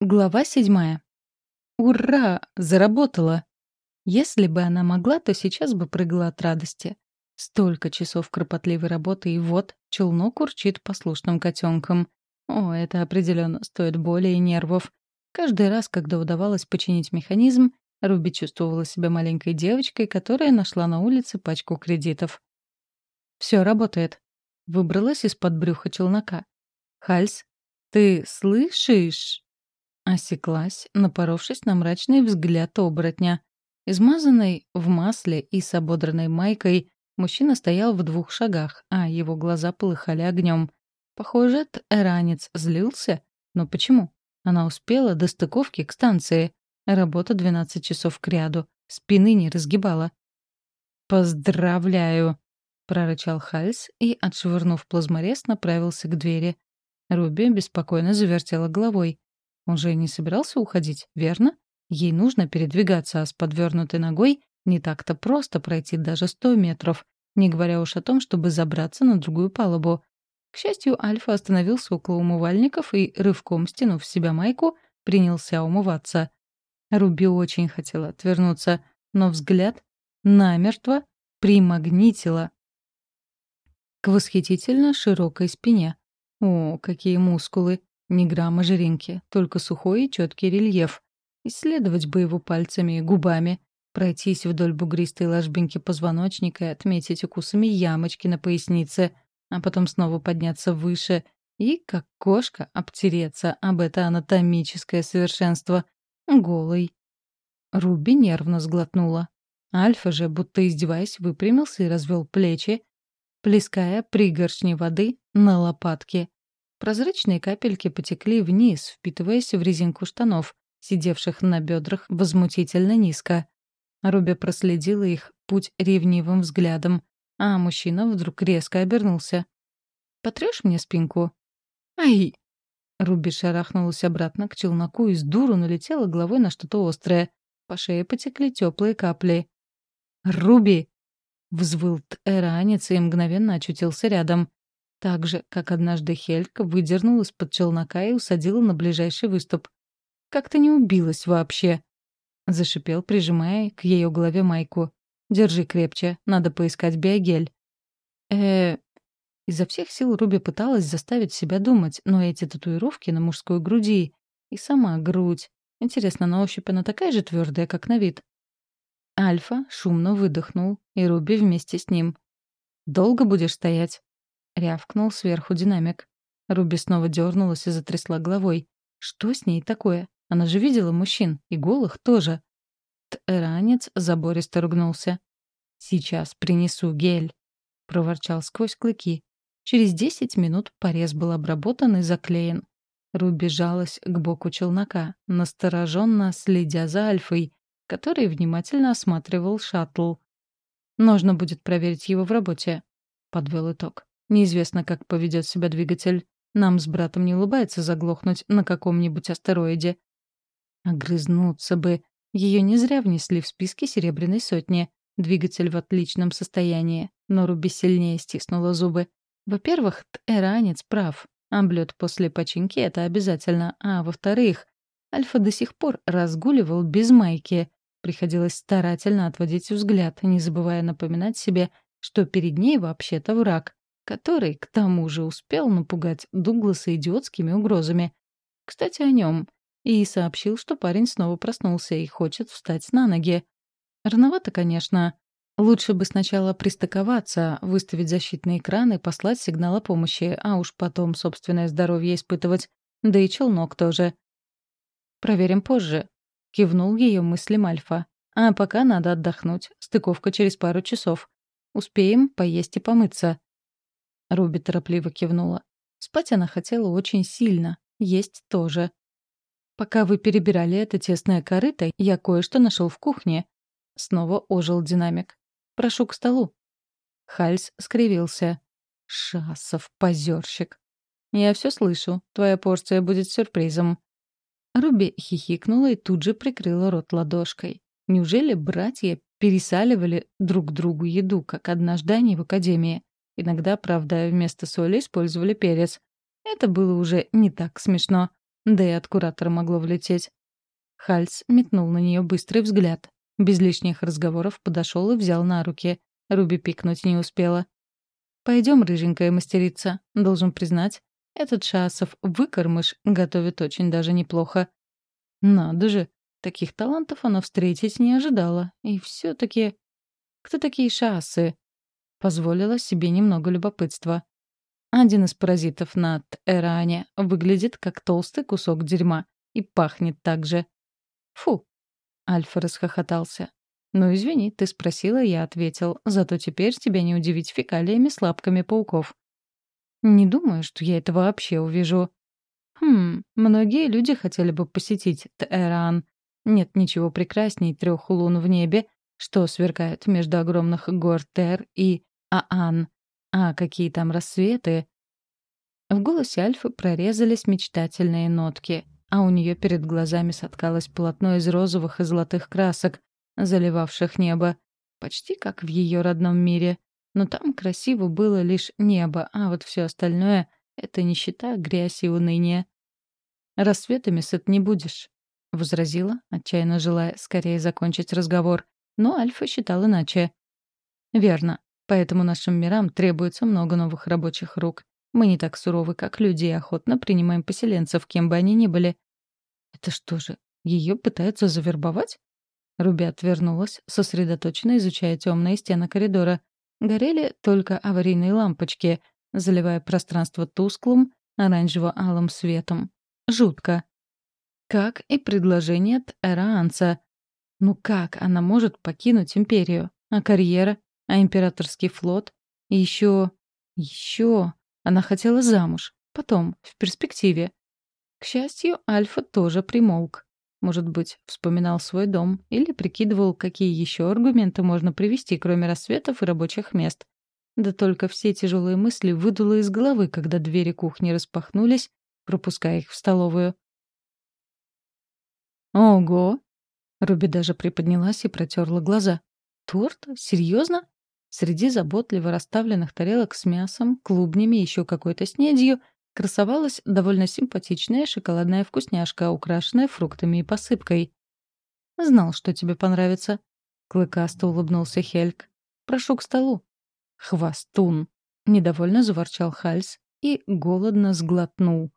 Глава седьмая. Ура! Заработала! Если бы она могла, то сейчас бы прыгала от радости. Столько часов кропотливой работы, и вот челнок урчит послушным котенком. О, это определенно стоит боли и нервов. Каждый раз, когда удавалось починить механизм, Руби чувствовала себя маленькой девочкой, которая нашла на улице пачку кредитов. Все работает. Выбралась из-под брюха челнока. «Хальс, ты слышишь?» Осеклась, напоровшись на мрачный взгляд оборотня. Измазанный в масле и с ободранной майкой, мужчина стоял в двух шагах, а его глаза полыхали огнем. Похоже, ранец злился. Но почему? Она успела до стыковки к станции. Работа 12 часов к ряду. Спины не разгибала. «Поздравляю!» — прорычал Хальс и, отшвырнув плазморез, направился к двери. Руби беспокойно завертела головой. Он же не собирался уходить, верно? Ей нужно передвигаться, а с подвернутой ногой не так-то просто пройти даже сто метров, не говоря уж о том, чтобы забраться на другую палубу. К счастью, Альфа остановился около умывальников и, рывком стянув с себя майку, принялся умываться. Руби очень хотела отвернуться, но взгляд намертво примагнитила к восхитительно широкой спине. О, какие мускулы! Ни грамма жиринки, только сухой и четкий рельеф. Исследовать бы его пальцами и губами, пройтись вдоль бугристой ложбинки позвоночника и отметить укусами ямочки на пояснице, а потом снова подняться выше и, как кошка, обтереться об это анатомическое совершенство. Голый. Руби нервно сглотнула. Альфа же, будто издеваясь, выпрямился и развел плечи, плеская пригоршни воды на лопатки. Прозрачные капельки потекли вниз, впитываясь в резинку штанов, сидевших на бедрах возмутительно низко. Руби проследила их путь ревнивым взглядом, а мужчина вдруг резко обернулся. «Потрёшь мне спинку?» «Ай!» Руби шарахнулась обратно к челноку и с дуру налетела головой на что-то острое. По шее потекли теплые капли. «Руби!» — взвыл Эранец и мгновенно очутился рядом. Так же, как однажды Хелька выдернул из-под челнока и усадила на ближайший выступ. «Как ты не убилась вообще?» Зашипел, прижимая к ее голове майку. «Держи крепче, надо поискать биогель». э Изо всех сил Руби пыталась заставить себя думать, но эти татуировки на мужской груди и сама грудь. Интересно, на ощупь она такая же твердая, как на вид? Альфа шумно выдохнул, и Руби вместе с ним. «Долго будешь стоять?» Рявкнул сверху динамик. Руби снова дернулась и затрясла головой. Что с ней такое? Она же видела мужчин, и голых тоже. Транец забористо ругнулся. «Сейчас принесу гель», — проворчал сквозь клыки. Через десять минут порез был обработан и заклеен. Руби жалась к боку челнока, настороженно следя за Альфой, который внимательно осматривал шаттл. «Нужно будет проверить его в работе», — подвел итог. Неизвестно, как поведет себя двигатель. Нам с братом не улыбается заглохнуть на каком-нибудь астероиде. Огрызнуться бы. Ее не зря внесли в списки Серебряной сотни. Двигатель в отличном состоянии. Но Руби стиснула зубы. Во-первых, Эранец прав. Облет после починки — это обязательно. А во-вторых, Альфа до сих пор разгуливал без майки. Приходилось старательно отводить взгляд, не забывая напоминать себе, что перед ней вообще-то враг который, к тому же, успел напугать Дугласа идиотскими угрозами. Кстати, о нем. И сообщил, что парень снова проснулся и хочет встать на ноги. Рановато, конечно. Лучше бы сначала пристыковаться, выставить защитный экран и послать сигнал о помощи, а уж потом собственное здоровье испытывать. Да и челнок тоже. «Проверим позже», — кивнул ее мысли Альфа. «А пока надо отдохнуть. Стыковка через пару часов. Успеем поесть и помыться». Руби торопливо кивнула. Спать она хотела очень сильно, есть тоже. Пока вы перебирали это тесное корыто, я кое-что нашел в кухне. Снова ожил динамик. Прошу к столу. Хальс скривился. Шасов, позерщик. Я все слышу. Твоя порция будет сюрпризом. Руби хихикнула и тут же прикрыла рот ладошкой. Неужели братья пересаливали друг другу еду, как однажды они в академии? Иногда, правда, вместо соли использовали перец. Это было уже не так смешно. Да и от куратора могло влететь. Хальц метнул на нее быстрый взгляд. Без лишних разговоров подошел и взял на руки. Руби пикнуть не успела. «Пойдем, рыженькая мастерица. Должен признать, этот шасов выкормыш готовит очень даже неплохо. Надо же, таких талантов она встретить не ожидала. И все таки Кто такие шассы? Позволила себе немного любопытства. Один из паразитов на Эране выглядит как толстый кусок дерьма и пахнет так же. Фу. Альфа расхохотался. «Ну, извини, ты спросила, я ответил. Зато теперь тебя не удивить фекалиями с лапками пауков». «Не думаю, что я это вообще увижу». «Хм, многие люди хотели бы посетить Тэран. Нет ничего прекрасней трех лун в небе, что сверкают между огромных гор Тер и Аан. А какие там рассветы!» В голосе Альфы прорезались мечтательные нотки, а у нее перед глазами соткалось полотно из розовых и золотых красок, заливавших небо, почти как в ее родном мире. Но там красиво было лишь небо, а вот все остальное — это нищета, грязь и уныние. «Рассветами сыт не будешь», — возразила, отчаянно желая скорее закончить разговор. Но Альфа считал иначе. «Верно. Поэтому нашим мирам требуется много новых рабочих рук. Мы не так суровы, как люди, и охотно принимаем поселенцев, кем бы они ни были. Это что же, ее пытаются завербовать? Руби отвернулась, сосредоточенно изучая темные стены коридора. Горели только аварийные лампочки, заливая пространство тусклым, оранжево-алым светом. Жутко. Как и предложение от Эраанца. Ну как она может покинуть империю? А карьера? А императорский флот? Еще... еще... Она хотела замуж. Потом, в перспективе. К счастью, Альфа тоже примолк. Может быть, вспоминал свой дом или прикидывал, какие еще аргументы можно привести, кроме рассветов и рабочих мест. Да только все тяжелые мысли выдуло из головы, когда двери кухни распахнулись, пропуская их в столовую. «Ого!» Руби даже приподнялась и протерла глаза. «Торт? Серьезно?» Среди заботливо расставленных тарелок с мясом, клубнями и еще какой-то снедью красовалась довольно симпатичная шоколадная вкусняшка, украшенная фруктами и посыпкой. «Знал, что тебе понравится», — клыкасто улыбнулся Хельк. «Прошу к столу». «Хвостун!» — недовольно заворчал Хальс и голодно сглотнул.